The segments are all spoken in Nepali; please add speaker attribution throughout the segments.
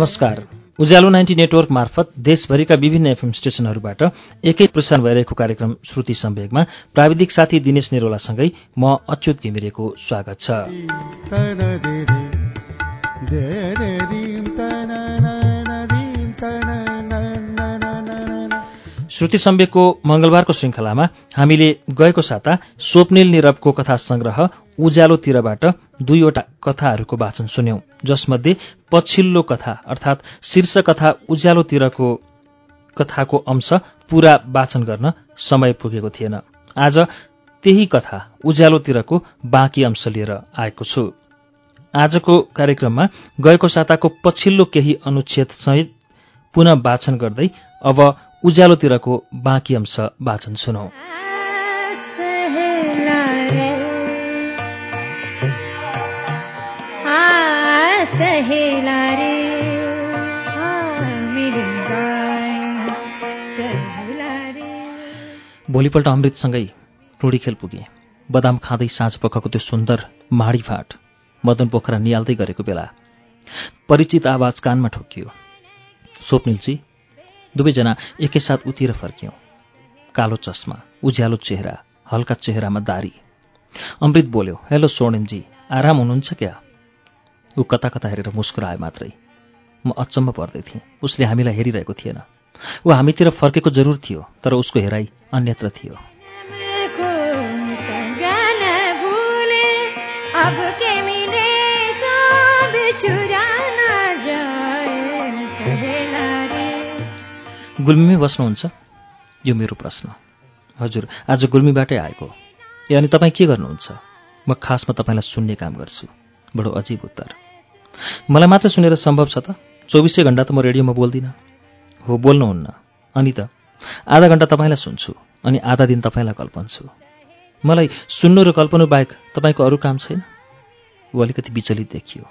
Speaker 1: नमस्कार। उज्यालो नाइन्टी नेटवर्क मार्फत देशभरिका विभिन्न एफएम स्टेशनहरूबाट एकै प्रसारण भइरहेको कार्यक्रम श्रुति सम्वेगमा प्राविधिक साथी दिनेश नेरोलासँगै म अच्युत घिमिरेको स्वागत छ। श्रुति सम्वेकको मंगलबारको श्रृङ्खलामा हामीले गएको साता स्वप्निल निरवको कथा संग्रह उज्यालोतिरबाट दुईवटा कथाहरूको वाचन सुन्यौं जसमध्ये पछिल्लो कथा अर्थात् शीर्ष कथा उज्यालोतिरको कथाको अंश पूरा वाचन गर्न समय पुगेको थिएन। आज त्यही कथा उज्यालोतिरको बाँकी अंश लिएर आएको छु। आजको कार्यक्रममा गएको साताको पछिल्लो केही अनुच्छेद सहित पुनः वाचन गर्दै अब उज्यालोतिरको बाँकी अंश वाचन सुनौ। भोलिपल्ट अमृतसँगै टोडी खेल पुगे। बदाम खाँदै साँझ पखको त्यो सुन्दर माडी फाट मदन पोखरा निहाल्दै गरेको बेला परिचित आवाज कानमा ठोकियो स्वप्निलजी दुवैजना एकैसाथ उतिर फर्क्यौँ। कालो चस्मा उज्यालो चेहरा हल्का चेहरामा दारी। अमृत बोल्यो हेलो स्वर्णिमजी आराम हुनुहुन्छ क्या? ऊ कता कता हेरेर मुस्कुराए मात्रै। म अचम्म पर्दै थिएँ। उसले हामीलाई हेरिरहेको थिएन। ऊ हामीतिर फर्केको जरुर थियो तर उसको हेराइ अन्यत्र थियो। गुल्मीमै बस्नुहुन्छ? यो मेरो प्रश्न। हजुर आज गुल्मीबाटै आएको। ए अनि तपाईँ के गर्नुहुन्छ? म खासमा तपाईँलाई सुन्ने काम गर्छु। बडो अजीब उत्तर। मलाई मात्र सुनेर सम्भव छ त? चौबिसै घन्टा त म रेडियोमा बोल्दिनँ। हो बोल्नुहुन्न। अनि त? आधा घन्टा तपाईँलाई सुन्छु अनि आधा दिन तपाईँलाई कल्पन्छु। मलाई सुन्नु र कल्पनु बाहेक तपाईँको अरू काम छैन? ऊ अलिकति विचलित देखियो।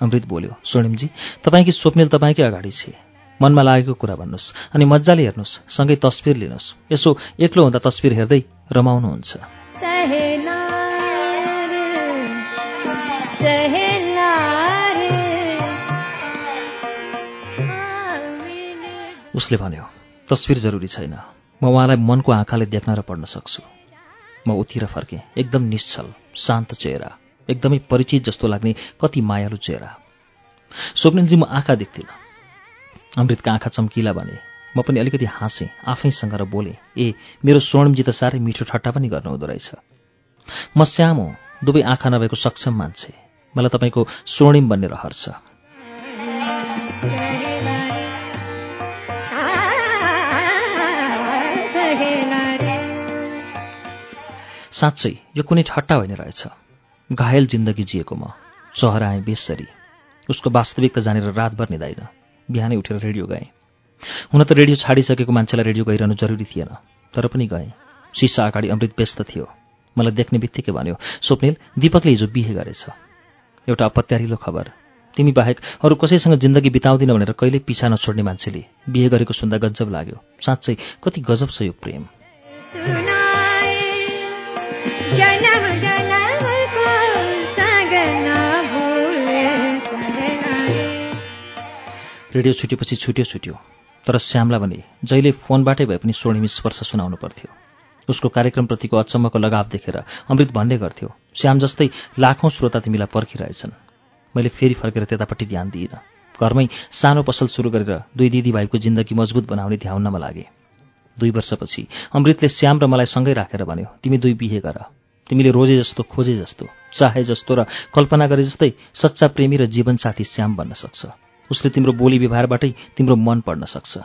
Speaker 1: अमृत बोल्यो स्वर्णिमजी तपाईँकी स्वप्निल तपाईँकै अगाडि छे। मनमा लागेको कुरा भन्नुहोस् अनि मजाले हेर्नुहोस् सँगै तस्विर लिनुहोस्। यसो एक्लो हुँदा तस्विर हेर्दै रमाउनुहुन्छ। उसले भन्यो तस्विर जरुरी छैन। म उहाँलाई मनको आँखाले देख्न र पढ्न सक्छु। म उतिर फर्केँ। एकदम निश्चल शान्त चेहरा। एकदमै परिचित जस्तो लाग्ने कति मायालु चेहरा। स्वप्निलजी म आँखा देख्दिनँ। अमृतका आँखा चम्किला भने म पनि अलिकति हाँसेँ आफैसँग र बोलेँ ए मेरो स्वर्णमजी त साह्रै मिठो ठट्टा पनि गर्नुहुँदो रहेछ। म श्याम हो दुवै आँखा नभएको सक्षम मान्छे। मलाई तपाईँको स्वर्णिम बन्ने रहर छ। साँच्चै यो कुनै ठट्टा होइन रहेछ। घायल जिन्दगी जिएको म। चहराएँ बेसरी। उसको वास्तविकता जानेर रातभर निधाइन। बिहानै उठेर रेडियो गएँ। हुन त रेडियो छाडिसकेको मान्छेलाई रेडियो गइरहनु जरुरी थिएन तर पनि गएँ। सिसा अगाडि अमृत व्यस्त थियो। मलाई देख्ने बित्तिकै भन्यो स्वप्निल दिपकले हिजो बिहे गरेछ। एउटा अपत्यारिलो खबर। तिमी बाहेक अरू कसैसँग जिन्दगी बिताउँदिन भनेर कहिल्यै पिछा नछोड्ने मान्छेले बिहे गरेको सुन्दा गजब लाग्यो। साँच्चै कति गजब छ यो प्रेम। रेडियो छुटेपछि छुट्यो छुट्यो। तर श्यामलाई भने जहिले फोनबाटै भए पनि स्वर्णिमी स्पर्श सुनाउनु पर्थ्यो। उसको कार्यक्रमप्रतिको अचम्मको लगाव देखेर अमृत भन्ने गर्थ्यो। श्याम जस्तै लाखौँ श्रोता तिमीलाई पर्खिरहेछन्। मैले फेरि फर्केर त्यतापट्टि ध्यान दिइनँ। घरमै सानो पसल सुरु गरेर दुई दिदीभाइको जिन्दगी मजबुत बनाउने ध्याउनमा लागे। दुई वर्षपछि अमृतले श्याम र मलाई सँगै राखेर भन्यो तिमी दुई बिहे गर। तिमीले रोजे जस्तो खोजे जस्तो चाहे जस्तो र कल्पना गरे जस्तै सच्चा प्रेमी र जीवनसाथी श्याम बन्न सक्छ। उसले तिम्रो बोली व्यवहारबाटै तिम्रो मन पढ्न सक्छ।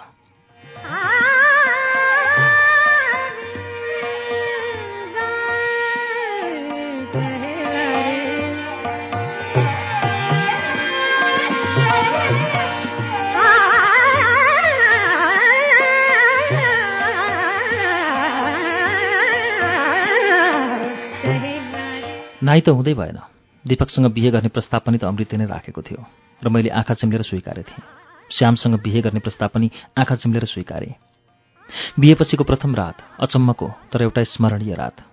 Speaker 1: नाइ त हुँदै भएन। दिपकसँग बिहे गर्ने प्रस्ताव पनि त अमृतले नै राखेको थियो र मैले आँखा चिम्लेर स्वीकारे थिएँ। श्यामसँग बिहे गर्ने प्रस्ताव पनि आँखा चिम्लेर स्वीकारे। बिहेपछिको प्रथम रात अचम्मको तर एउटा स्मरणीय रात।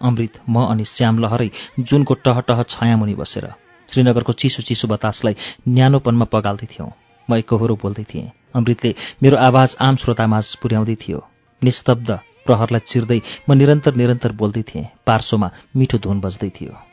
Speaker 1: अमृत म अनि श्याम लहरै जुनको टह टह छायामुनि बसेर श्रीनगरको चिसो चिसो बतासलाई न्यानोपनमा पगाल्दै थियौँ। म एकहोरो बोल्दै थिएँ। अमृतले मेरो आवाज आम श्रोतामाझ पुर्याउँदै थियो। निस्तब्ध प्रहरलाई चिर्दै म निरन्तर निरन्तर बोल्दै थिएँ। पार्श्वमा मिठो धुन बज्दै थियो।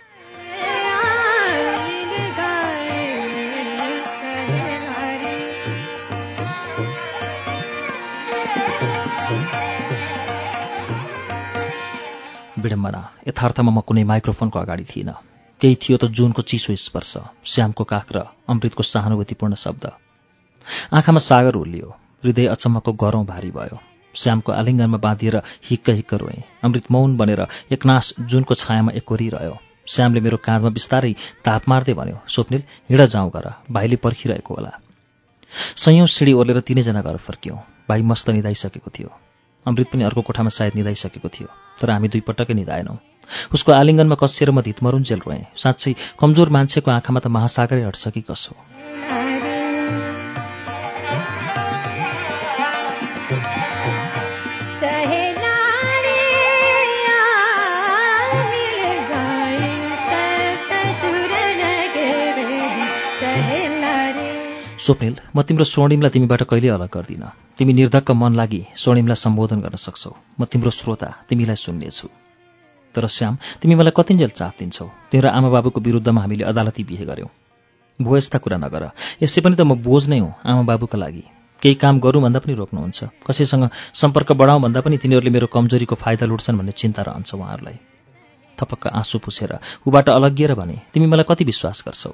Speaker 1: विडम्बना यथार्थमा म कुनै माइक्रोफोनको अगाडि थिइनँ। केही थियो त जुनको चिसो स्पर्श श्यामको काख र अमृतको सहानुभूतिपूर्ण शब्द। आँखामा सागर उर्लियो हृदय अचम्मको गरौँ भारी भयो। श्यामको आलिङ्गनमा बाँधिएर हिक्क हिक्क रोएँ। अमृत मौन बनेर एकनाश जुनको छायामा एकोरिरह्यो। श्यामले मेरो काँधमा बिस्तारै ताप मार्दै भन्यो स्वप्निल हिँड जाउँ गर। भाइले पर्खिरहेको होला। सयौँ सिँढी ओर्लेर तिनैजना घर फर्क्यौँ। भाइ मस्त निधाइसकेको थियो। अमृत पनि अर्को कोठामा सायद निधाइसकेको थियो तर हामी दुई पटक्कै निधाएनौँ। उसको आलिङ्गनमा कसिएर म धितमरुन्जेल रोएँ साँच्चै कमजोर मान्छेको आँखामा त महासागरै हट्छ कि कसो। स्वप्निल म तिम्रो स्वर्णिमलाई तिमीबाट कहिले अलग गर्दिनँ। तिमी निर्धक्क मन लागि स्वर्णिमलाई सम्बोधन गर्न सक्छौ। म तिम्रो श्रोता तिमीलाई सुन्नेछु। तर श्याम तिमी मलाई कतिन्जेल चाथ दिन्छौ तेरो आमा बाबुको विरुद्धमा हामीले अदालती बिहे गऱ्यौँ भो यस्ता कुरा नगर। यसै पनि त म बोझ नै हुँ आमा बाबुका लागि। केही काम गरौँ भन्दा पनि रोक्नुहुन्छ। कसैसँग सम्पर्क बढाउँ भन्दा पनि तिनीहरूले मेरो कमजोरीको फाइदा लुट्छन् भन्ने चिन्ता रहन्छ उहाँहरूलाई। थपक्क आँसु पुछेर ऊबाट अलग्गिएर भने तिमी मलाई कति विश्वास गर्छौ?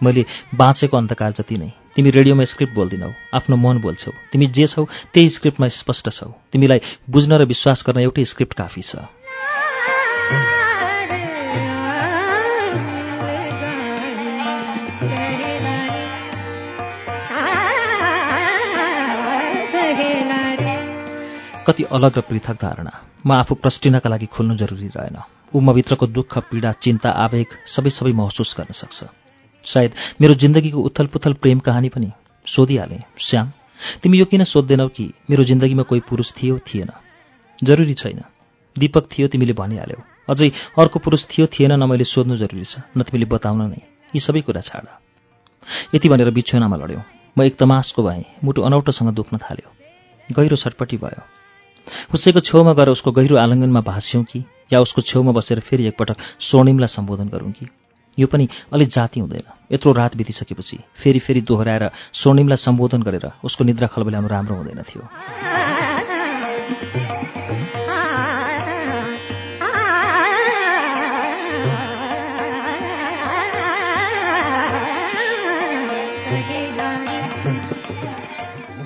Speaker 1: मैले बाँचेको अन्तकाल जति नै। तिमी रेडियोमा स्क्रिप्ट बोल्दिनौ आफ्नो मन बोल्छौ। तिमी जे छौ त्यही स्क्रिप्टमा स्पष्ट छौ। तिमीलाई बुझ्न र विश्वास गर्न एउटै स्क्रिप्ट काफी छ। कति अलग र पृथक धारणा। म आफू प्रष्टिनका लागि खुल्नु जरुरी रहेन। ऊ मभित्रको दुःख पीडा चिन्ता आवेग सबै सबै महसुस गर्न सक्छ। सायद मेरो जिन्दगीको उथल पुथल प्रेम कहानी पनि सोधिहालेँ। श्याम तिमी यो किन सोध्दैनौ कि मेरो जिन्दगीमा कोही पुरुष थियो थिएन? जरुरी छैन। दीपक थियो तिमीले भनिहाल्यौ। अझै अर्को पुरुष थियो थिएन न मैले सोध्नु जरुरी छ न तिमीले बताउन नै। यी सबै कुरा छाड। यति भनेर बिछोनामा लड्यौँ। म एक तमासको भएँ मुटु अनौठोसँग दुख्न थाल्यो। गहिरो छटपट्टि भयो। उसैको छेउमा गएर उसको गहिरो आलिङ्गनमा भाँस्यौँ कि या उसको छेउमा बसेर फेरि एकपटक स्वर्णिमलाई सम्बोधन गरौँ कि? यो पनि अलिक जाति हुँदैन। यत्रो रात बितिसकेपछि फेरि फेरि दोहोऱ्याएर स्वर्णिमलाई सम्बोधन गरेर उसको निद्रा खलबल्याउनु राम्रो हुँदैन थियो।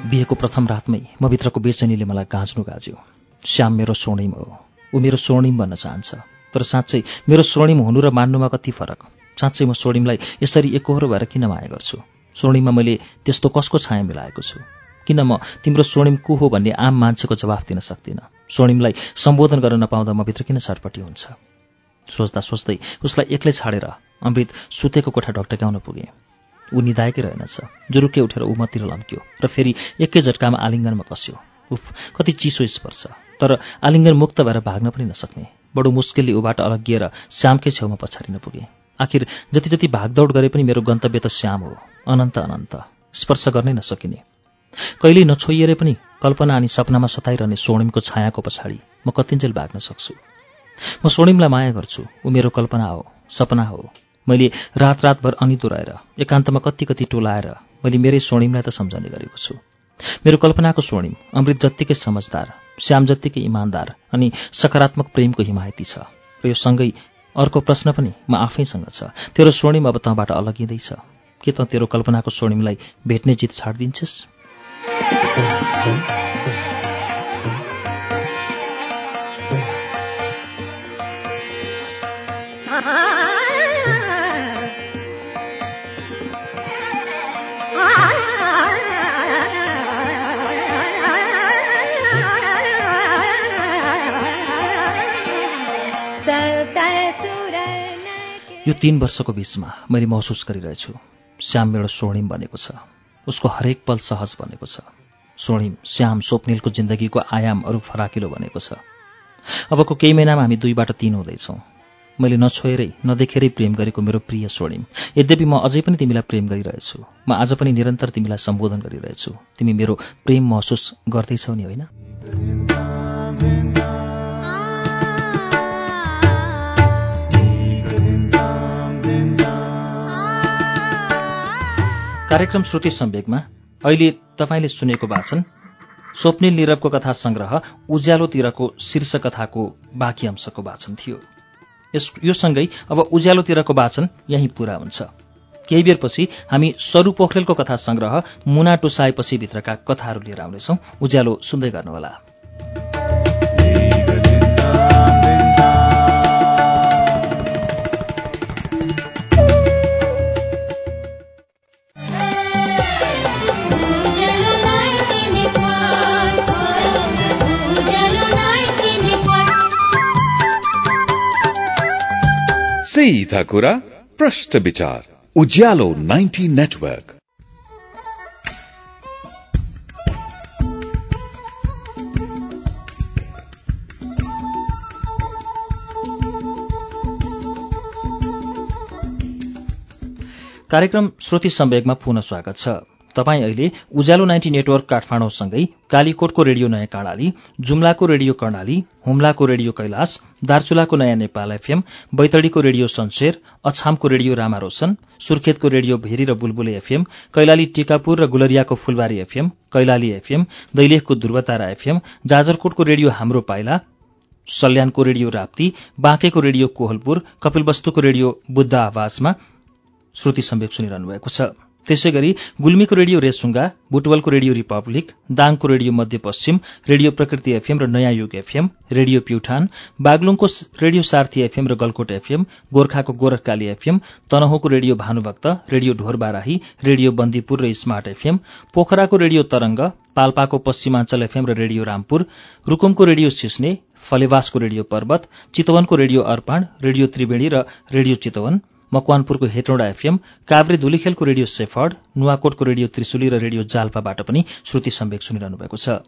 Speaker 1: बिहेको प्रथम रातमै म भित्रको बेचनीले मलाई गाँच्नु गाज्यो। श्याम मेरो स्वर्णिम हो। ऊ मेरो स्वर्णिम भन्न चाहन्छ। तर साँच्चै मेरो स्वर्णिम हुनु र मान्नुमा कति फरक? साँच्चै म स्वर्णिमलाई यसरी एकहोरो भएर किन माया गर्छु? स्वर्णिममा मैले त्यस्तो कसको छाया मिलाएको छु? किन म तिम्रो स्वर्णिम को हो भन्ने आम मान्छेको जवाफ दिन सक्दिनँ? स्वर्णिमलाई सम्बोधन गर्न नपाउँदा म भित्र किन छटपट्टि हुन्छ? सोच्दा सोच्दै उसलाई एक्लै छाडेर अमृत सुतेको कोठा ढकटक्याउन पुगेँ। ऊ निधाएकै रहेनछ। जुरुक्कै उठेर उमतिर लम्क्यो र फेरि एकै झट्कामा आलिङ्गनमा कस्यो उफ कति चिसो स्पर्श। तर आलिङ्गन मुक्त भएर भाग्न पनि नसक्ने। बडो मुस्किलले ऊबाट अलग्गिएर श्यामकै छेउमा पछारिन पुगेँ। आखिर जति जति भागदौड गरे पनि मेरो गन्तव्य त श्याम हो। अनन्त अनन्त। स्पर्श गर्नै नसकिने। कहिल्यै नछोइएर पनि कल्पना अनि सपनामा सताइरहने स्वर्णिमको छायाको पछाडि म कतिन्जेल भाग्न सक्छु। म स्वर्णिमलाई माया गर्छु। ऊ मेरो कल्पना हो सपना हो। मैले रात रातभर अनिदो रहेर एकान्तमा कति कति टोलाएर मैले मेरै स्वर्णिमलाई त सम्झने गरेको छु। मेरो कल्पनाको स्वर्णिम अमृत जत्तिकै समझदार श्याम जत्तिकै इमान्दार अनि सकारात्मक प्रेमको हिमायती छ। र यो सँगै अर्को प्रश्न पनि म आफैसँग छ। तेरो स्वर्णिम अब तँबाट अलगिँदैछ। के त तेरो कल्पनाको स्वर्णिमलाई भेट्ने जित छाडिदिन्छस्? यो तीन वर्षको बिचमा मैले महसुस गरिरहेछु। श्याम मेरो स्वर्णिम बनेको छ। उसको हरेक पल सहज बनेको छ। स्वर्णिम श्याम स्वप्निलको जिन्दगीको आयाम अरू फराकिलो बनेको छ। अबको केही महिनामा हामी दुईबाट तिन हुँदैछौँ। मैले नछोएरै नदेखेरै प्रेम गरेको मेरो प्रिय स्वर्णिम। यद्यपि म अझै पनि तिमीलाई प्रेम गरिरहेछु। म आज पनि निरन्तर तिमीलाई सम्बोधन गरिरहेछु। तिमी मेरो प्रेम महसुस गर्दैछौ नि होइन? कार्यक्रम श्रुति सम्वेकमा अहिले तपाईँले सुनेको वाचन स्वप्निल निरवको कथा संग्रह उज्यालोतिरको शीर्ष कथाको बाँकी अंशको वाचन थियो। यो सँगै अब उज्यालोतिरको वाचन यहीँ पूरा हुन्छ। केही बेरपछि हामी सरु पोखरेलको कथा संग्रह मुना टुसाएपछि भित्रका कथाहरू लिएर आउनेछौँ। उज्यालो सुन्दै गर्नुहोला।
Speaker 2: सीधा कुरा प्रश्न विचार उज्यालो 90 नेटवर्क
Speaker 1: कार्यक्रम श्रुति सम्वेगमा पुनः स्वागत छ। तपाईँ अहिले उज्यालो नाइन्टी नेटवर्क काठमाडौँसँगै कालीकोटको रेडियो नयाँ कर्णाली जुम्लाको रेडियो कर्णाली हुम्लाको रेडियो कैलाश दार्चुलाको नयाँ नेपाल एफएम बैतडीको रेडियो सन्सेर अछामको रेडियो रामा रोशन सुर्खेतको रेडियो भेरी र बुलबुले एफएम कैलाली टिकापुर र गुलरियाको फुलबारी एफएम कैलाली एफएम दैलेखको ध्रुवतारा एफएम जाजरकोटको रेडियो हाम्रो पाइला सल्यानको रेडियो राप्ती बाँकेको रेडियो कोहलपुर कपिलवस्तुको रेडियो बुद्ध आवाजमा श्रुति सम्वेक सुनिरहनु भएको छ। त्यसै गरी गुल्मीको रेडियो रेसुङ्गा बुटवलको रेडियो रिपब्लिक दाङको radio Madhyapashchim radio Prakriti FM र नयाँ युग एफएम रेडियो प्युठान बागलुङको रेडियो सार्थी एफएम र गलकोट एफएम गोर्खाको Gorakhkali FM तनहुको radio Bhanubhakta radio Dhorbarahi radio Bandipur र स्मार्ट एफएम पोखराको रेडियो तरंग पाल्पाको पश्चिमाञ्चल एफएम र रेडियो रामपुर रुकुमको रेडियो सिस्ने फलेवासको रेडियो पर्वत चितवनको रेडियो अर्पण रेडियो त्रिवेणी र रेडियो चितवन मकवानपुरको हेटौँडा एफएम काभ्रे धुलीखेलको रेडियो सेफर्ड नुवाकोटको रेडियो त्रिशुली र रेडियो जाल्पाबाट पनि श्रुति सम्वेक सुनिरहनु भएको छ।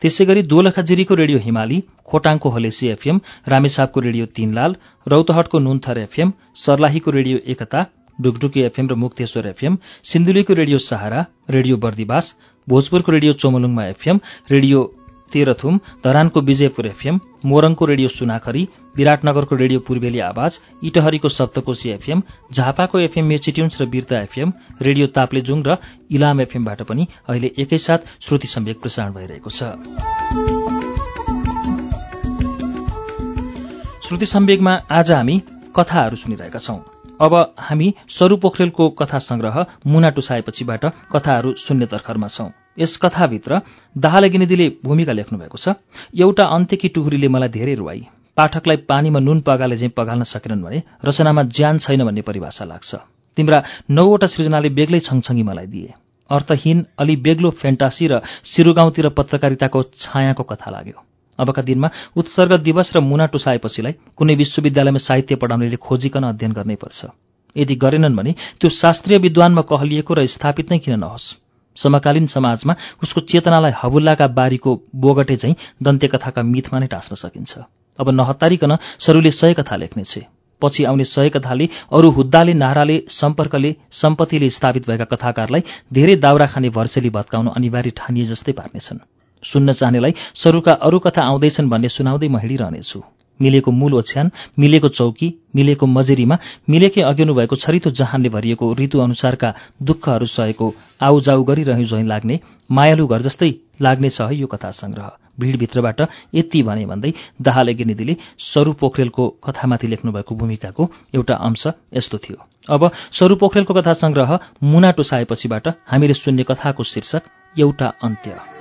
Speaker 1: त्यसै गरी दोलखाजिरीको रेडियो हिमाली खोटाङको हलेसी एफएम रामेसापको रेडियो तीनलाल रौतहटको नुन्थर एफएम सर्लाहीको रेडियो एकता डुकडुकी एफएम र मुक्तेश्वर एफएम सिन्धुलीको रेडियो सहारा रेडियो बर्दिवास भोजपुरको radio Chomolungma FM radio Terhathum धरानको विजयपुर एफएम मोरङको रेडियो सुनाखरी विराटनगरको रेडियो पूर्वेली आवाज इटहरीको सप्तकोशी एफएम झापाको एफएम मेचिट्युन्स र बिर्ता एफएम रेडियो ताप्लेजुङ र इलाम एफएमबाट पनि अहिले एकैसाथ श्रुति सम्वेक प्रसारण भइरहेको छ। श्रुति सम्वेकमा आज हामी कथाहरू सुनिरहेका छौं। अब हामी सरु पोखरेलको कथा संग्रह मुना टुसाएपछिबाट कथाहरू सुन्ने तर्खरमा छौं। यस कथाभित्र दाहाल गिनिदीले भूमिका लेख्नु भएको छ। एउटा अन्त्यकी टुहुरीले मलाई धेरै रुवाई। पाठकलाई पानीमा नुन पगाले चाहिँ पगाल्न सकेनन् भने रचनामा ज्यान छैन भन्ने परिभाषा लाग्छ। तिम्रा नौवटा सृजनाले बेग्लै छङछङ्गी मलाई दिए। अर्थहीन अलि बेग्लो फेन्टासी र सिरुगाउँतिर पत्रकारिताको छायाको कथा लाग्यो। अबका दिनमा उत्सर्ग दिवस र मुना टुसाएपछिलाई कुनै विश्वविद्यालयमा साहित्य पढाउनेले खोजिकन अध्ययन गर्नै पर्छ। यदि गरेनन् भने त्यो शास्त्रीय विद्वानमा कहलिएको र स्थापित नै किन नहोस्? समकालीन समाजमा उसको चेतनालाई हबुल्लाका बारीको बोगटे चाहिँ दन्त्यकथाका मिथमा नै टाँस्न सकिन्छ। अब नहतारिकन सरूले सय कथा लेख्नेछ। पछि आउने सय कथाले अरू हुद्दाले नाराले सम्पर्कले सम्पत्तिले स्थापित भएका कथाकारलाई धेरै दाउरा खाने भर्सेली भत्काउन अनिवार्य ठानिए जस्तै पार्नेछन्। सुन्न चाहनेलाई सरूका अरू कथा आउँदैछन् भन्ने सुनाउँदै म हिँडिरहनेछु। मिलेको मूल ओछ्यान मिलेको चौकी मिलेको मजेरीमा मिलेकै अघिनु भएको छरितो जहानले भरिएको ऋतु अनुसारका दुःखहरू सहेको आउजाउ झैँ लाग्ने मायालु घर जस्तै लाग्ने छ यो कथा संग्रह भिडभित्रबाट यति भने भन्दै दाहाले गिनिदीले सरु पोखरेलको कथामाथि लेख्नुभएको भूमिकाको एउटा अंश यस्तो थियो। अब सरु पोखरेलको कथा संग्रह मुना टुसाएपछिबाट हामीले सुन्ने कथाको शीर्षक एउटा अन्त्य।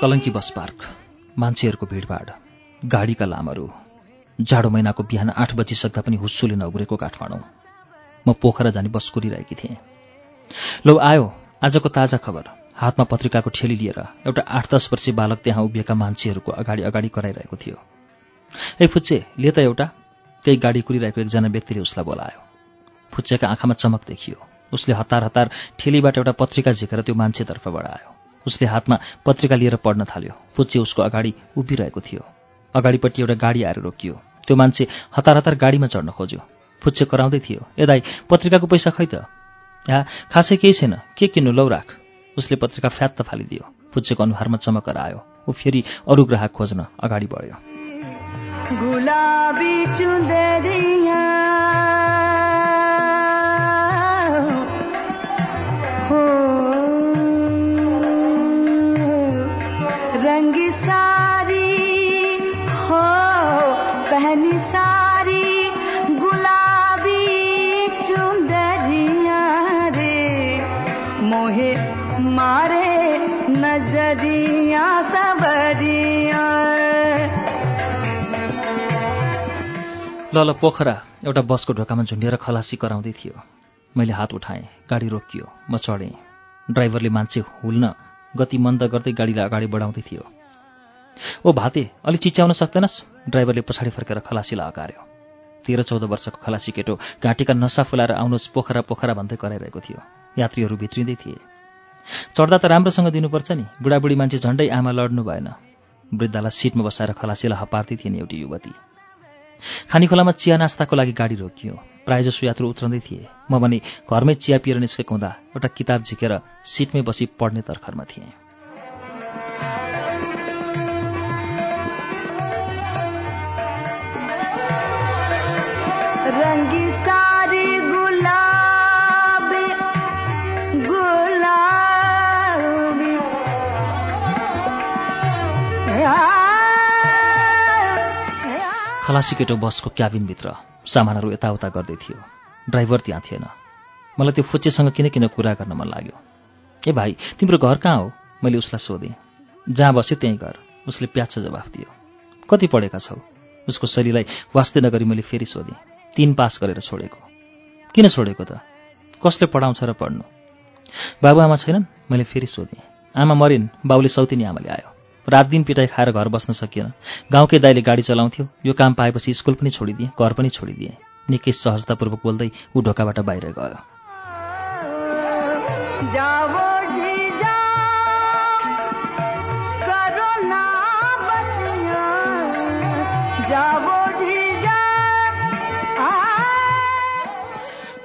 Speaker 1: कलङ्की बस पार्क मान्छेहरूको भिडभाड गाडीका लामहरू जाडो महिनाको बिहान आठ बजिसक्दा पनि हुस्सुले नगुरेको काठमाडौँ। म पोखरा जाने बस कुरिरहेकी थिएँ। लौ आयो आजको ताजा खबर। हातमा पत्रिकाको ठेली लिएर एउटा आठ दस वर्षीय बालक त्यहाँ उभिएका मान्छेहरूको अगाडि अगाडि कराइरहेको थियो। ए फुच्चे ले त एउटा केही गाडी कुरिरहेको एकजना व्यक्तिले उसलाई बोलायो। फुच्चेका आँखामा चमक देखियो। उसले हतार हतार ठेलीबाट एउटा पत्रिका झिकेर त्यो मान्छेतर्फ बढायो। उसले हातमा पत्रिका लिएर पढ्न थाल्यो। फुच्चे उसको अगाडि उभिरहेको थियो। अगाडिपट्टि एउटा गाडी आएर रोकियो। त्यो मान्छे हतार हतार गाडीमा चढ्न खोज्यो। फुच्चे कराउँदै थियो ए दाई पत्रिकाको पैसा खै त? यहाँ खासै केही छैन। के किन्नु? लौ राख। उसले पत्रिका फ्यात्त फालिदियो। फुच्चेको अनुहारमा चमकर आयो। ऊ फेरि अरू ग्राहक खोज्न अगाडि बढ्यो।
Speaker 3: गुलाबी चुंदरिया
Speaker 1: ल ल पोखरा एउटा बसको ढोकामा झुन्डिएर खलासी कराउँदै थियो। मैले हात उठाएँ गाडी रोकियो म चढेँ। ड्राइभरले मान्छे हुल्न गति मन्द गर्दै गाडीलाई अगाडि बढाउँदै थियो। ओ भाते अलि चिच्याउन सक्दैनस्? ड्राइभरले पछाडि फर्केर खलासीलाई अगार्यो। तेह्र चौध वर्षको खलासी केटो घाँटीका नसा फुलाएर आउनुहोस् पोखरा पोखरा भन्दै कराइरहेको थियो। यात्रीहरू भित्रिँदै थिए। चढ्दा त राम्रोसँग दिनुपर्छ नि। बुढाबुढी मान्छे झन्डै आमा लड्नु भएन। वृद्धालाई सिटमा बसाएर खलासीलाई हपार्दै थिएन एउटी युवती। खानीखोलामा चिया नास्ताको लागि गाडी रोकियो। प्रायःजसो यात्रु उत्रँदै थिए। म भने घरमै चिया पिएर निस्केको हुँदा एउटा किताब झिकेर सिटमै बसी पढ्ने तर्खरमा थिएँ। खलासी केटो बसको क्याबिनभित्र सामानहरू यताउता गर्दै थियो। ड्राइभर त्यहाँ थिएन। मलाई त्यो फुच्चेसँग किन किन कुरा गर्न मन लाग्यो? ए भाइ तिम्रो घर कहाँ हो? मैले उसलाई सोधेँ। जहाँ बस्यो त्यहीँ घर। उसले प्याच्छ जवाफ दियो। कति पढेका छौ? उसको शैलीलाई वास्ते नगरी मैले फेरि सोधेँ। तिन पास गरेर छोडेको। किन छोडेको त? कसले पढाउँछ र पढ्नु? बाबुआमा छैनन्? मैले फेरि सोधेँ। आमा मरिन् बाउले सौतिनी आमाले आयो। रात दिन पिटाइ खाएर घर बस्न सकिएन। गाउँकै दाइले गाडी चलाउँथ्यो। यो काम पाएपछि स्कुल पनि छोडिदिएँ घर पनि छोडिदिएँ। निकै सहजतापूर्वक बोल्दै ऊ ढोकाबाट बाहिर गयो।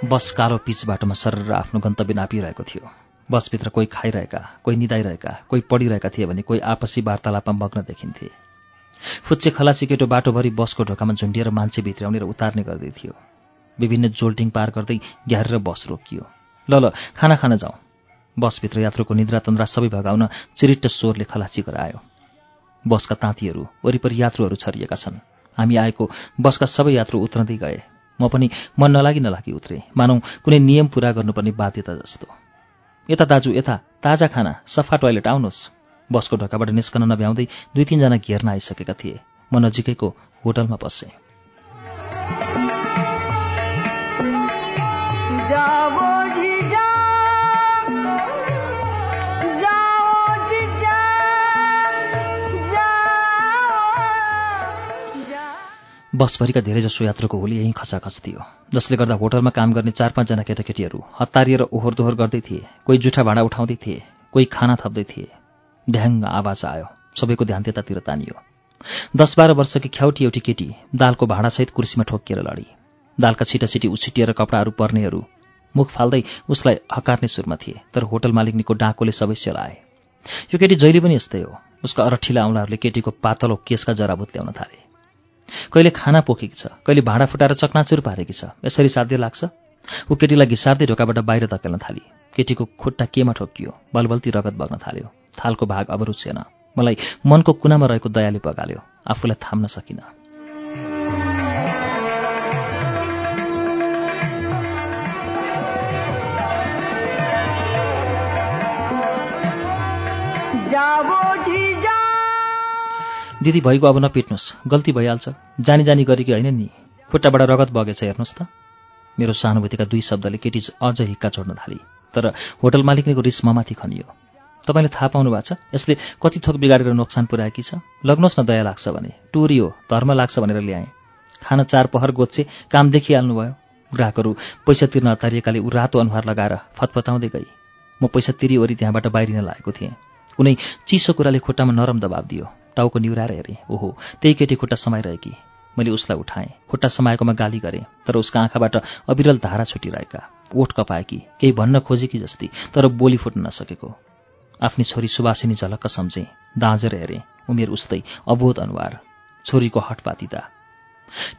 Speaker 1: बस कालो पिच बाटोमा सरर आफ्नो गन्तव्य नापिरहेको थियो। बसभित्र कोही खाइरहेका कोही निदाइरहेका कोही पढिरहेका थिए भने कोही आपसी वार्तालापमा मग्न देखिन्थे। फुच्चे खलासी केटो बाटोभरि बसको ढोकामा झुन्डिएर मान्छे भित्राउने र उतार्ने गर्दै थियो। विभिन्न जोल्टिङ पार गर्दै ग्यारेर बस रोकियो। ल ल खाना खान जाउँ। बसभित्र यात्रुको निद्रा तन्द्रा सबै भगाउन चिरिट्ट स्वरले खलासी गरायो बसका ताँतीहरू वरिपरि यात्रुहरू छरिएका छन्। हामी आएको बसका सबै यात्रु उत्रँदै गए। म पनि मन नलागी नलागी उत्रेँ। मानौ कुनै नियम पुरा गर्नुपर्ने बाध्यता जस्तो। यता दाजु यता। ताजा खाना। सफा टोयलेट आउनुहोस्। बसको ढोकाबाट निस्कन नभ्याउँदै दुई तिनजना घेर्न आइसकेका थिए। म नजिकैको होटलमा पसेँ। बसभरिका धेरैजसो यात्रुको होली यहीँ खचाखच थियो जसले गर्दा होटलमा काम गर्ने चार पाँचजना केटाकेटीहरू हतारिएर ओहोर दोहोर गर्दै थिए कोही जुठा भाँडा उठाउँदै थिए कोही खाना थप्दै थिए। ढ्याङ्ग आवाज आयो सबैको ध्यान त्यतातिर तानियो। दस बाह्र वर्षकी ख्याउटी एउटी केटी दालको भाँडासहित कुर्सीमा ठोकिएर लडी। दालका छिटा छिटी उछिटिएर कपडाहरू पर्नेहरू मुख फाल्दै उसलाई हकार्ने सुरमा थिए तर होटल मालिकनीको डाँकोले सबै सेलाए। यो केटी जहिले पनि यस्तै हो उसका अरठिला औँलाहरूले केटीको पातलो केसका जराभूत ल्याउन थाले। कहिले खाना पोखेकी छ कहिले भाँडा फुटाएर चकनाचुर पारेकी छ यसरी साध्य लाग्छ? ऊ केटीलाई घिसार्दै ढोकाबाट बाहिर धकेल्न थाली। केटीको खुट्टा केमा ठोकियो बलबल्ती रगत बग्न थाल्यो। थालको भाग अब रुचेन मलाई मनको कुनामा रहेको दयाले बगाल्यो। आफूलाई थाम्न सकिनँ। दिदी भइगयो अब नपिट्नुहोस्। गल्ती भइहाल्छ। जानी जानी गरेकी होइन नि। खुट्टाबाट रगत बगेछ हेर्नुहोस् त। मेरो सहानुभूतिका दुई शब्दले केटी अझ हिक्का चढ्न थाली। तर होटल मालिकनीको रिस ममाथि खनियो। तपाईँले थाहा पाउनु भएको छ यसले कति थोक बिगारेर नोक्सान पुर्याएकी छ? लग्नुहोस् न दया लाग्छ भने। टुरी हो धर्म लाग्छ भनेर ल्याएँ। खाना चार पहर गोच्छे काम देखिहाल्नुभयो। ग्राहकहरू पैसा तिर्न हतारिएकाले ऊ रातो अनुहार लगाएर फतफताउँदै गई। म पैसा तिरिवरि त्यहाँबाट बाहिरिन लागेको थिएँ। कुनै चिसो कुराले खुट्टामा नरम दबाब दियो। टाउको निहुराएर हेरेँ। ओहो त्यही केटी खुट्टा समाइरहेकी मैले उसलाई उठाएँ। खुट्टा समाएकोमा गाली गरेँ तर उसका आँखाबाट अविरल धारा छुटिरहेका। ओठ कपाएकी केही भन्न खोजेकी जस्ती तर बोली फुट्न नसकेको। आफ्नी छोरी सुवासिनी झलक्क सम्झेँ दाँजेर हेरेँ उमेर उस्तै अबोध अनुहार छोरीको हटपातिता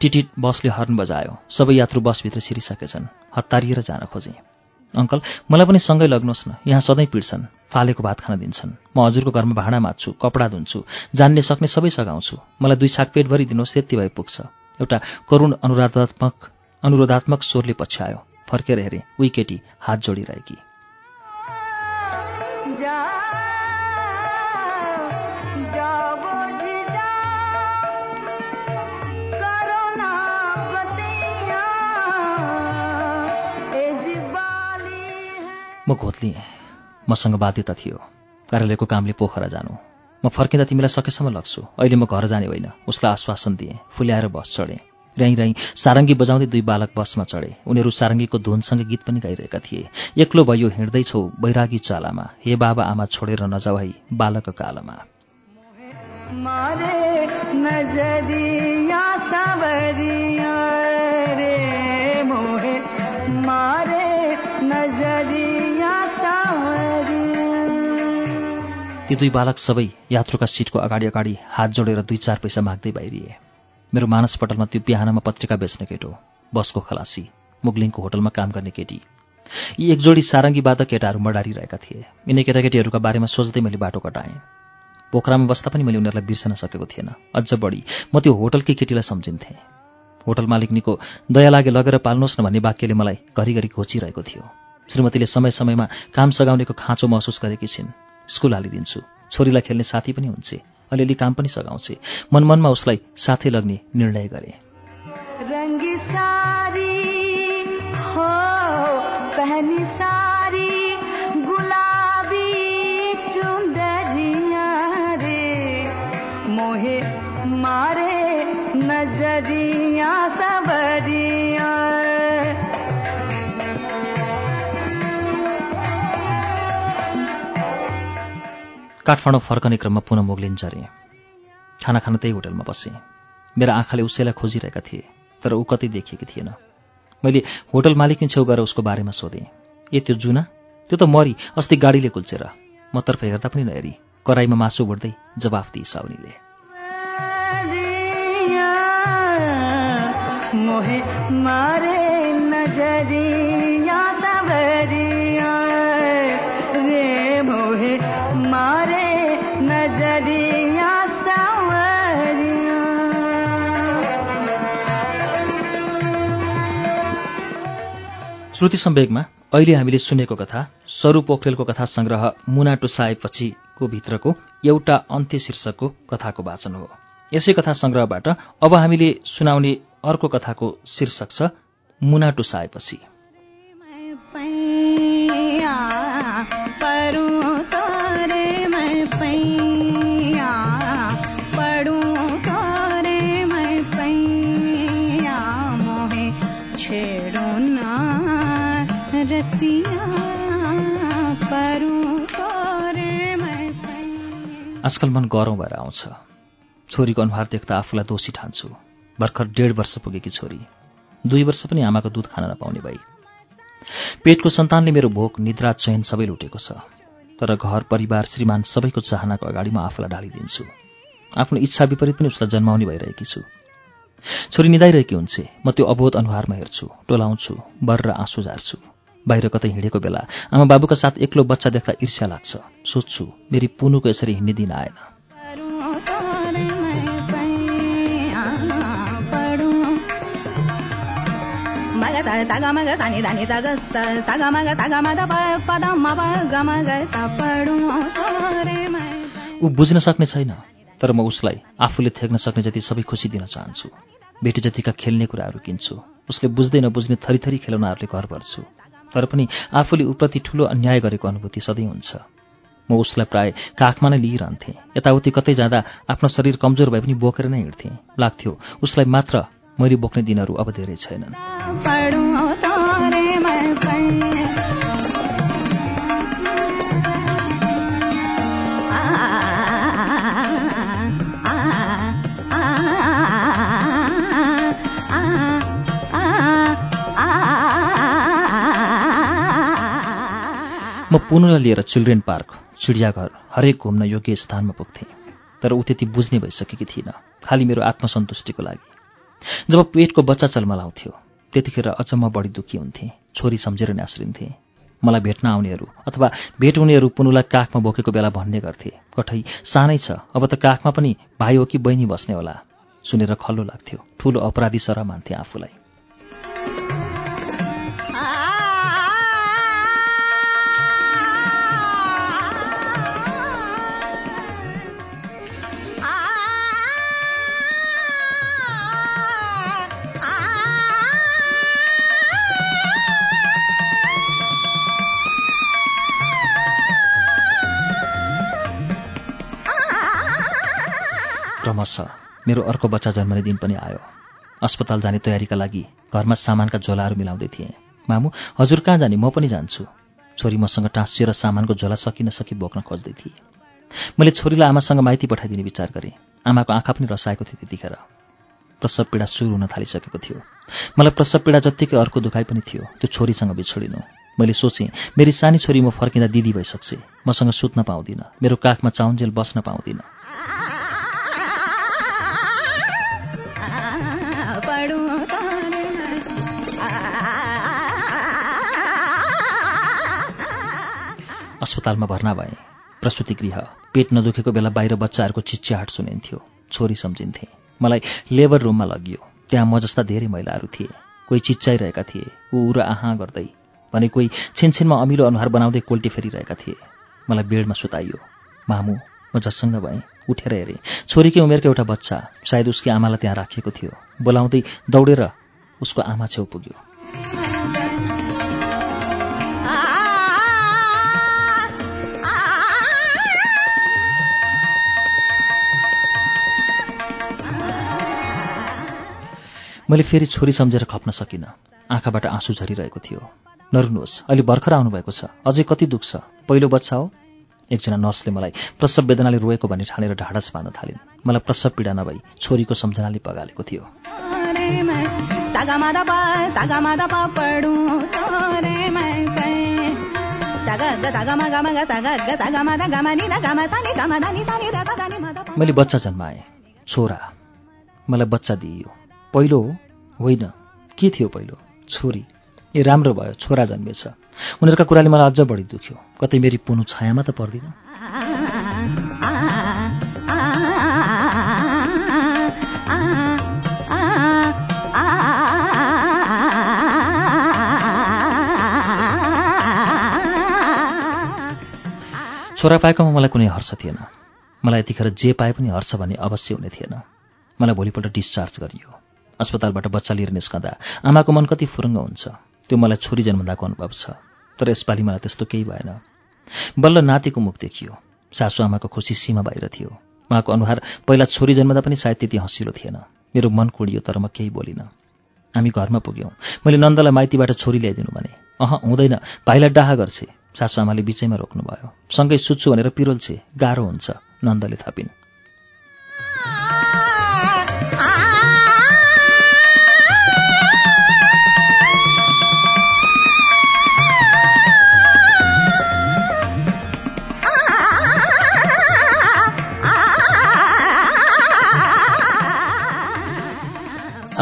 Speaker 1: टिटिट बसले हर्न बजायो सबै यात्रु बसभित्र छिरिसकेछन् हतारिएर जान खोजेँ। अङ्कल मलाई पनि सँगै लग्नुहोस् न। यहाँ सधैँ पिड्छन्। फालेको भात खान दिन्छन्। म हजुरको घरमा भाँडा माझ्छु कपडा धुन्छु जान्ने सक्ने सबै सघाउँछु। मलाई दुई छाक पेटभरि दिनुहोस् त्यति भए पुग्छ। एउटा करुण अनुरोधात्मक अनुरोधात्मक स्वरले पछ्यायो। फर्केर हेरेँ उही केटी हात जोडिरहेकी। म घोत्लिएँ। मसँग बाध्यता थियो। कार्यालयको कामले पोखरा जानु। म फर्किँदा तिमीलाई सकेसम्म लग्छु। अहिले म घर जाने होइन। उसलाई आश्वासन दिएँ। फुल्याएर बस चढेँ। राई राई सारङ्गी बजाउँदै दुई बालक बसमा चढे। उनीहरू सारङ्गीको धुनसँग गीत पनि गाइरहेका थिए। एक्लो भयो हिँड्दैछौ बैरागी चालामा। हे बाबा आमा छोडेर नजाऊ है बालक कालमा।
Speaker 3: मारे
Speaker 1: ती दुई बालक सबै यात्रुका सिटको अगाडि अगाडि हात जोडेर दुई चार पैसा माग्दै बाहिरिए। मेरो मानसपटलमा त्यो बिहानमा पत्रिका बेच्ने केटो बसको खलासी मुगलिङको होटलमा काम गर्ने केटी। यी एक जोडी सारङ्गीवादक केटाहरू मडारिरहेका थिए। यिनै केटाकेटीहरूका बारेमा सोच्दै मैले बाटो कटाएँ। पोखरामा बस्दा पनि मैले उनीहरूलाई बिर्सन सकेको थिएन। अझ बढी म त्यो होटलकै केटीलाई सम्झिन्थेँ। होटल मालिकनीको दया लागे लगेर पाल्नुहोस् न भन्ने वाक्यले मलाई घरिघरि घोचिरहेको थियो। श्रीमतीले समय समयमा काम सघाउनेको खाँचो महसुस गरेकी छिन्। स्कुल हालिदिन्छु। छोरीलाई खेल्ने साथी पनि हुन्छे। अलिअलि काम पनि सघाउँछे। मनमनमा उसलाई साथै लग्ने निर्णय गरे।
Speaker 3: सारी हो
Speaker 1: काठमाडौँ फर्कने क्रममा पुनः मोगलिन झरेँ। खाना खान त्यही होटलमा बसेँ। मेरा आँखाले उसैलाई खोजिरहेका थिए तर ऊ कतै देखिएकी थिएन। मैले होटल मालिकनी छेउ गएर उसको बारेमा सोधेँ ए त्यो जुना? त्यो त मरी अस्ति गाडीले कुल्चेर। मतर्फ हेर्दा पनि नहेरी। कराईमा मासु भुट्दै जवाफ दिए साउनीले।
Speaker 3: नजरिया
Speaker 1: श्रुति सम्वेगमा अहिले हामीले सुनेको कथा सरू पोखरेलको कथा सङ्ग्रह मुना टुसाएपछिको भित्रको एउटा अन्त्य शीर्षकको कथाको वाचन हो। यसै कथा सङ्ग्रहबाट अब हामीले सुनाउने अर्को कथाको शीर्षक छ मुना टुसाएपछि। आजकल मन गरौँ भएर आउँछ। छोरीको अनुहार देख्दा आफूलाई दोषी ठान्छु। भर्खर डेढ वर्ष पुगेकी छोरी। दुई वर्ष पनि आमाको दुध खान नपाउने भई। पेटको सन्तानले मेरो भोक निद्रा चयन सबै लुटेको छ। तर घर परिवार श्रीमान सबैको चाहनाको अगाडि म आफूलाई ढालिदिन्छु। आफ्नो इच्छा विपरीत पनि उसलाई जन्माउने भइरहेकी छु। छोरी निदाइरहेकी हुन्छे। म त्यो अबोध अनुहारमा हेर्छु टोलाउँछु बर र आँसु झार्छु। बाहिर कतै हिँडेको बेला आमा बाबुका साथ एक्लो बच्चा देख्दा ईर्ष्या लाग्छ। सोध्छु मेरी पुनुको यसरी हिँड्ने दिन आएन। ऊ बुझ्न सक्ने छैन तर म उसलाई आफूले थेक्न सक्ने जति सबै खुसी दिन चाहन्छु। बेटी जतिका खेल्ने कुराहरू किन्छु। उसले बुझ्दै नबुझ्ने थरीथरी खेलौनाहरूले घर भर्छु। तर पनि आफूले उप्रति ठूलो अन्याय गरेको अनुभूति सधैँ हुन्छ। म उसलाई प्राय काखमा नै लिइरहन्थेँ। यताउति कतै जाँदा आफ्नो शरीर कमजोर भए पनि बोकेर नै हिँड्थेँ। लाग्थ्यो उसलाई मात्र मैले बोक्ने दिनहरू अब धेरै छैनन्।
Speaker 4: म
Speaker 1: पुनलाई लिएर चिल्ड्रेन पार्क चिडियाघर हरेक घुम्न योग्य स्थानमा पुग्थेँ। तर ऊ त्यति बुझ्ने भइसकेकी थिइनँ खालि मेरो आत्मसन्तुष्टिको लागि। जब पेटको बच्चा चलमलाउँथ्यो त्यतिखेर अझ बढी दुःखी हुन्थेँ। छोरी सम्झेर न्यास्रिन्थेँ मलाई भेट्न आउनेहरू अथवा भेट हुनेहरू पुनुलाई काखमा बोकेको बेला भन्ने गर्थे। कठै सानै छ अब त काखमा पनि भाइ हो कि बहिनी बस्ने होला। सुनेर खल्लो लाग्थ्यो। ठुलो अपराधी सरह मान्थे आफूलाई। क्रमशः मेरो अर्को बच्चा जन्मने दिन पनि आयो। अस्पताल जाने तयारीका लागि घरमा सामानका झोलाहरू मिलाउँदै थिएँ। मामु हजुर कहाँ जाने? म पनि जान्छु। छोरी मसँग टाँसिएर सामानको झोला सकि नसकी बोक्न खोज्दै थिए। मैले छोरीलाई आमासँग माइती पठाइदिने विचार गरेँ। आमाको आँखा पनि रसाएको थियो त्यतिखेर। प्रसव पीडा सुरु हुन थालिसकेको थियो। मलाई प्रसव पीडा जत्तिकै अर्को दुखाइ पनि थियो। त्यो छोरीसँग बिछोडिनु। मैले सोचेँ मेरी सानी छोरी म फर्किँदा दिदी भइसक्छे। मसँग सुत्न पाउँदिनँ। मेरो काखमा चाउन्जेल बस्न पाउँदिनँ। अस्पतालमा भर्ना भएँ। प्रसुति गृह पेट नदुखेको बेला बाहिर बच्चाहरूको चिच्याहाट सुनिन्थ्यो। छोरी सम्झिन्थे। मलाई लेबर रुममा लगियो। त्यहाँ म जस्ता धेरै महिलाहरू थिए। कोही चिच्चाइरहेका थिए। ऊ र आहाँ गर्दै भने कोही छिनछिनमा अमिलो अनुहार बनाउँदै कोल्टी फेरिरहेका थिए। मलाई बेडमा सुताइयो। मामु म जससँग भएँ उठेर हेरेँ। छोरीकै उमेरको एउटा बच्चा। सायद उसकी आमालाई त्यहाँ राखिएको थियो। बोलाउँदै दौडेर उसको आमा छेउ पुग्यो। मैले फेरि छोरी सम्झेर खप्न सकिनँ आँखाबाट आँसु झरिरहेको थियो नरुनुहोस् अहिले भर्खर आउनुभएको छ अझै कति दुख्छ पहिलो बच्चा हो एकजना नर्सले मलाई प्रसव वेदनाले रोएको भन्ने ठानेर ढाडस पार्न थालिन् मलाई प्रसव पीडा नभई छोरीको सम्झनाले पगालेको थियो मैले बच्चा जन्माएँ छोरा मलाई बच्चा दिइयो पहिलो हो? होइन। के थियो पहिलो? छोरी। ए राम्रो भयो। छोरा जन्मेछ। उनीहरूका कुराले मलाई अझ बढी दुख्यो। कतै मेरी पुनु छायामा त पर्दिन। छोरा पाएकोमा मलाई कुनै हर्ष थिएन। मलाई यतिखेर जे पाए पनि हर्ष भन्ने अवश्य हुने थिएन। मलाई भोलिपल्ट डिस्चार्ज गरियो। अस्पतालबाट बच्चा लिएर निस्कँदा आमाको मन कति फुरुङ्ग हुन्छ। त्यो मलाई छोरी जन्मदाको अनुभव छ तर यसपालि मलाई त्यस्तो केही भएन। बल्ल नातिको मुख देखियो। सासु आमाको खुसी सीमा बाहिर थियो। उहाँको अनुहार पहिला छोरी जन्मदा पनि सायद त्यति हँसिलो थिएन। मेरो मन कुडियो तर म केही बोलिनँ। हामी घरमा पुग्यौँ। मैले नन्दलाई माइतीबाट छोरी ल्याइदिनु भने अह हुँदैन। भाइलाई डाहा गर्छे। सासु आमाले बिचैमा रोक्नुभयो। सँगै सुत्छु भनेर पिरोल्छे। गाह्रो हुन्छ। नन्दले थपिन्।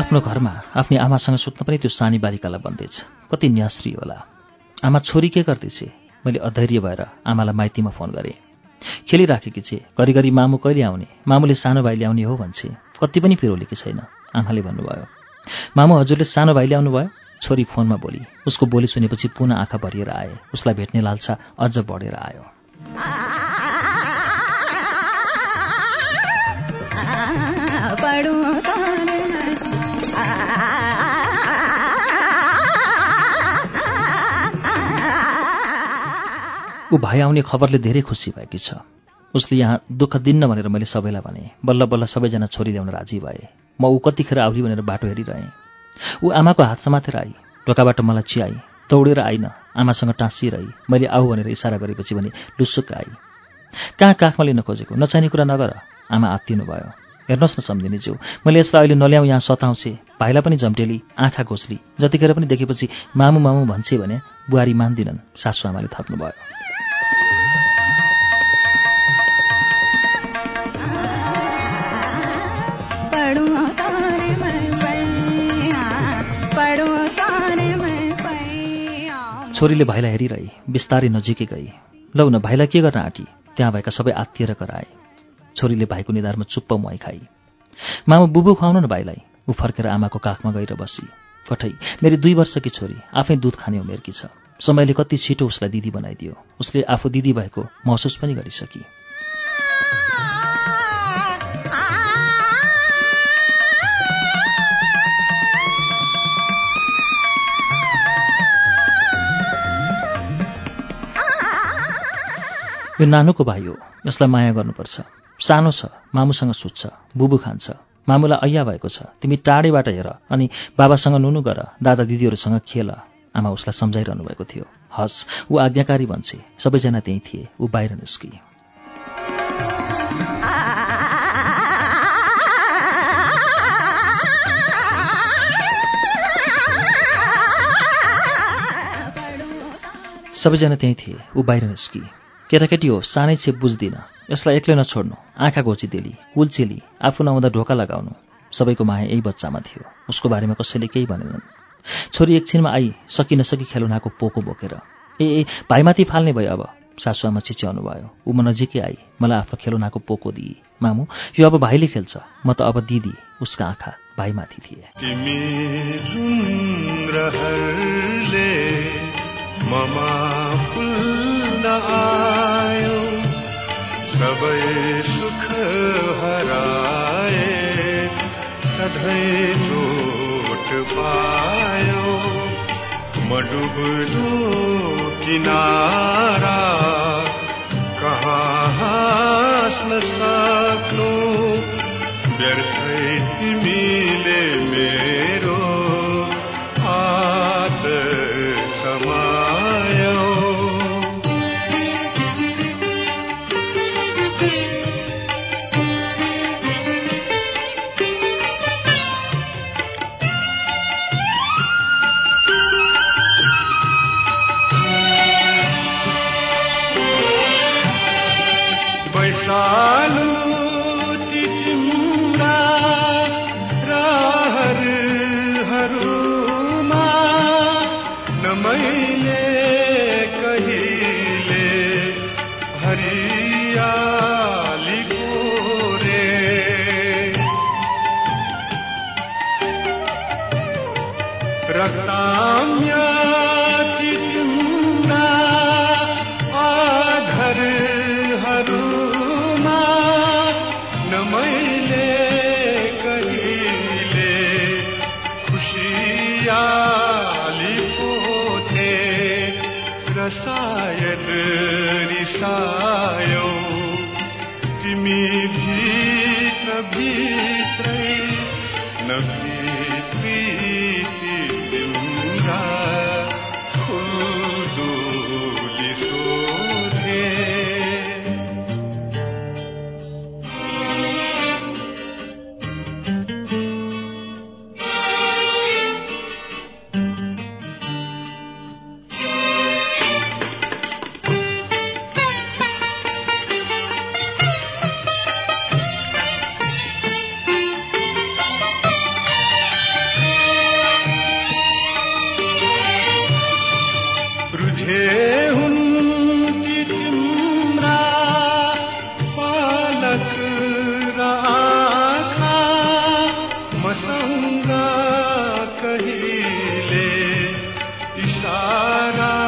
Speaker 1: आफ्नो घरमा आफ्नी आमासँग सुत्न पनि त्यो सानी बालिकालाई बन्देछ कति न्यास्री होला। आमा छोरी के गर्दैछ? मैले अधैर्य भएर आमालाई माइतीमा फोन गरेँ। खेलिराखेकी छे। घरिघरि मामु कहिले आउने? मामुले सानो भाइ ल्याउने हो भन्छे। कति पनि पिरोलेकी छैन। आमाले भन्नुभयो। मामु हजुरले सानो भाइ ल्याउनु भयो छोरी फोनमा बोली। उसको बोली सुनेपछि पुनः आँखा भरिएर आए। उसलाई भेट्ने लालसा अझ बढेर आयो। ऊ भाइ आउने खबरले धेरै खुसी भएकी छ। उसले यहाँ दुःख दिन्न भनेर मैले सबैलाई भने बल्ल बल्ल सबैजना छोरी ल्याउन राजी भए। म ऊ कतिखेर आउली भनेर बाटो हेरिरहेँ। ऊ आमाको हात समातेर आई ढोकाबाट मलाई चियाई दौडेर आइन आमासँग टाँसिरही। मैले आऊ भनेर इसारा गरेपछि भने लुसुक्क आई। कहाँ काखमा लिन खोजेको? नचाहिने कुरा नगर आमा आत्तिनु भयो। हेर्नुहोस् न सम्झिनेज्यू मैले यसलाई अहिले नल्याउँ यहाँ सताउँछे। भाइलाई पनि झम्टेली आँखा घोस्ली। जतिखेर पनि देखेपछि मामु मामु भन्छे भने बुहारी मान्दिनन् सासु आमाले थप्नुभयो। छोरीले भाइलाई हेरिरही बिस्तारै नजिकै गई। लौ न भाइलाई के गर्न आँटी? त्यहाँ भएका सबै आत्तिएर कराए। छोरीले भाइको निधारमा चुप्प मुहाई खाई। मामा बुबु खुवाउनु न भाइलाई। ऊ फर्केर आमाको काखमा गएर बसी। कठै मेरी दुई वर्षकी छोरी आफै दुध खाने उमेरकी छ। समयले कति छिटो उसलाई दिदी बनाइदियो। उसले आफू दिदी भएको महसुस पनि गरिसकी। यो नानुको भाइ हो। यसलाई माया गर्नुपर्छ। सानो छ मामुसँग सुत्छ बुबु खान्छ। मामुलाई ऐया भएको छ। तिमी टाढैबाट हेर अनि बाबासँग नुनु गर दादा दिदीहरूसँग खेल। आमा उसलाई सम्झाइरहनु भएको थियो। हस् ऊ आज्ञाकारी बन्छे। सबैजना त्यहीँ थिए। ऊ बाहिर निस्की। सबैजना त्यहीँ थिए। ऊ बाहिर निस्की। केटाकेटी हो सानै छेप बुझ्दिनँ। यसलाई एक्लै नछोड्नु आँखा घोचिदेली कुल्चेली आफू नहुँदा ढोका लगाउनु। सबैको माया यही बच्चामा थियो। उसको बारेमा कसैले केही भनेनन्। छोरी एकछिनमा आई सकि नसकी खेलुनाको पोको बोकेर। ए ए भाइमाथि फाल्ने भयो अब। सासुआमा चिच्याउनु भयो ऊ म नजिकै आई मलाई आफ्नो खेलुनाको पोको दिए मामु यो अब भाइले खेल्छ म त अब दिदी उसका आँखा भाइमाथि थिए।
Speaker 5: आयो। सबै सुख हराए सधैँ चोट पायो। म डुब्नु मसँग कहिले इसारा नभुल्दै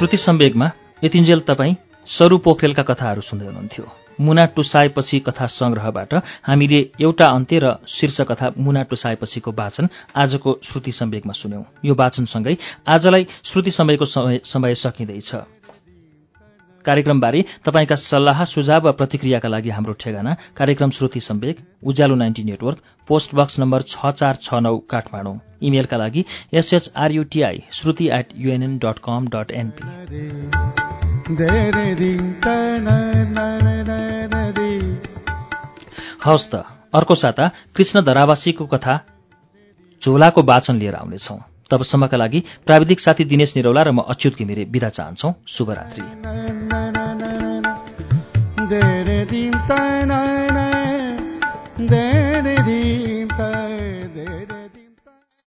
Speaker 1: श्रुति सम्वेगमा यतिन्जेल तपाईँ सरू पोखरेलका कथाहरू सुन्दै हुनुहुन्थ्यो। मुना टुसाएपछि कथा सङ्ग्रहबाट हामीले एउटा अन्त्य र शीर्ष कथा मुना टुसाएपछिको वाचन आजको श्रुति सम्वेगमा सुन्यौं। यो वाचनसँगै आजलाई श्रुति समयको समय समय सकिँदैछ। कार्यक्रमबारे तपाईँका सल्लाह सुझाव वा प्रतिक्रियाका लागि हाम्रो ठेगाना कार्यक्रम Shruti Sambek Ujyaalo ninety network post box number छ चार छ नौ काठमाडौँ। इमेलका लागि S H R U T I Shruti at U N N dot com dot N P हवस् त अर्को साता कृष्ण धरावासीको कथा झोलाको वाचन लिएर आउनेछौँ। तबसम्मका लागि प्राविधिक साथी दिनेश निरौला र म अच्युत घिमिरे विदा चाहन्छौ शुभरात्री